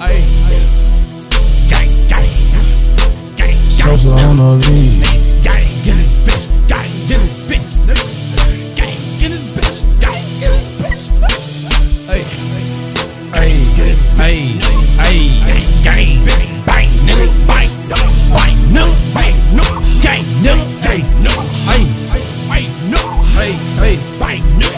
Ayy. Gang, gang. Gang, gang. On the lead. Gang, get his bitch. Gang, get his bitch. Gang, get his bitch. Gang, get his bitch. Hey, Get his bitch. hey, hey. Gang, gang,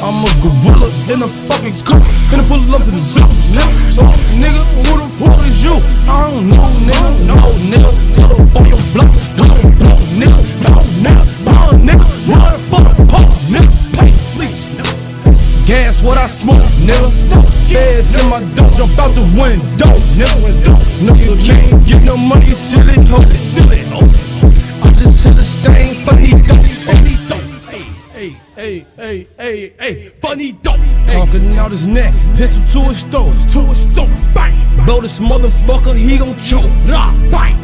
I'm a gorilla in a fucking scoop. Finna pull up to the zoo, nigga. So, nigga, who the fuck is you? I don't know, nigga. No, nigga. Pull up on your block, go, blow, nigga. No, nigga. No, nigga. Run for the pump, nigga. Pay, please, nigga. Gas what I smoke, nigga. Feds in my dope, jump out the window, nigga. No, you can't get no money, silly hoe, silly hoe. Hey, hey, hey, funny dope. Talking out his neck, pistol to his throat, to his throat, bang. Blow this motherfucker, he gon' choke, rah, bang.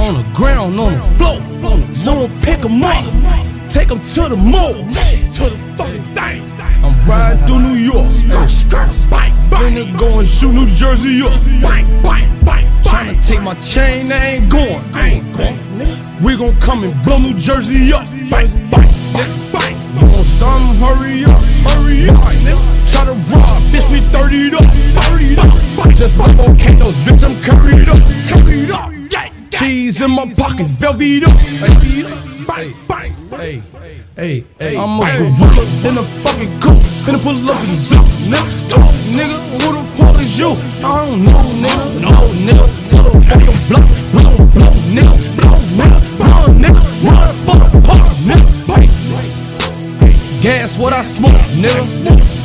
On the ground, on the floor, someone pick him up, take him to the mall, to the fucking thing. I'm riding through New York, skirt, skirt, bang, bang. Finna go and shoot New Jersey up, bang, bang, bang. Tryna take my chain, I ain't going, I ain't going. We gon' come and blow New Jersey up, bang, bang. Hurry up, hurry up. Try to rob, bitch, me 30 up, 30 up. Just before Katos, bitch, I'm curried up, curried up. Cheese in my pockets, velvet up. Bang, bang, hey, hey, hey. I'm a gorilla in a fucking coop. Finna pull up in the zoo, nigga. Go, nigga, who the fuck is you? I don't know, nigga. No, nigga. Up on your block, we gon'. Blow, nigga. What I smoke, nigga.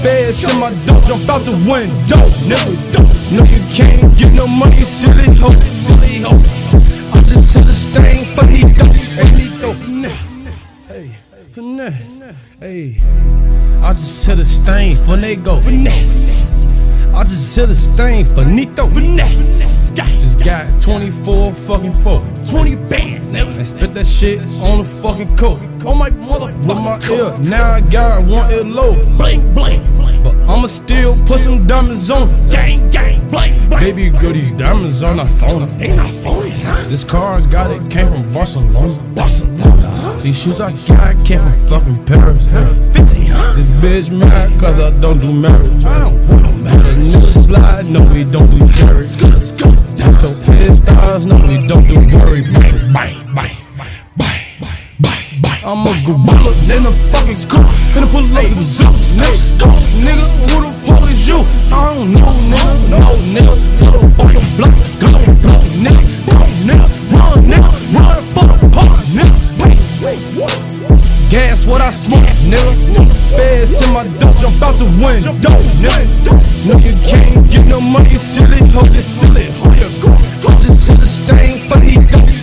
Feds in my dope, jump out the window, nigga. No, you can't get no money, silly hoe, silly hoe. I just hit a stain, dope, funny dope. Hey, finesse. Hey, I just hit a stain, for finnego, finesse. I just hit a stain, for finito, finesse. Just got 24 fucking 4. 20 bands, nigga. And spit that shit on the fucking coat. On my motherfucking With my ear, now I got one ear low. Bling, bling. But I'ma still put some diamonds on. it. Gang, gang, bling, bling. Baby girl, these diamonds are not phony. They not phony, huh? This car I got it came from Barcelona. Barcelona, huh? These shoes I got came from fucking Paris. huh? 50. This bitch mad cause I don't do marriage. I don't want no marriage. nigga slide, no we don't do scary. Skutta, With your pin stars, no we don't do worry. Bang, bang, bang. I'm a gorilla in a fucking scoop. Finna pull up to the zoo, nigga. Nigga, who the fuck is you? I don't know, nigga. No, nigga. Gas what I smoke, nigga. Feds in my dope, jump out the window, nigga. No, you can't get no money, silly hoe, you silly hoe. Just hit a stain, funny dope.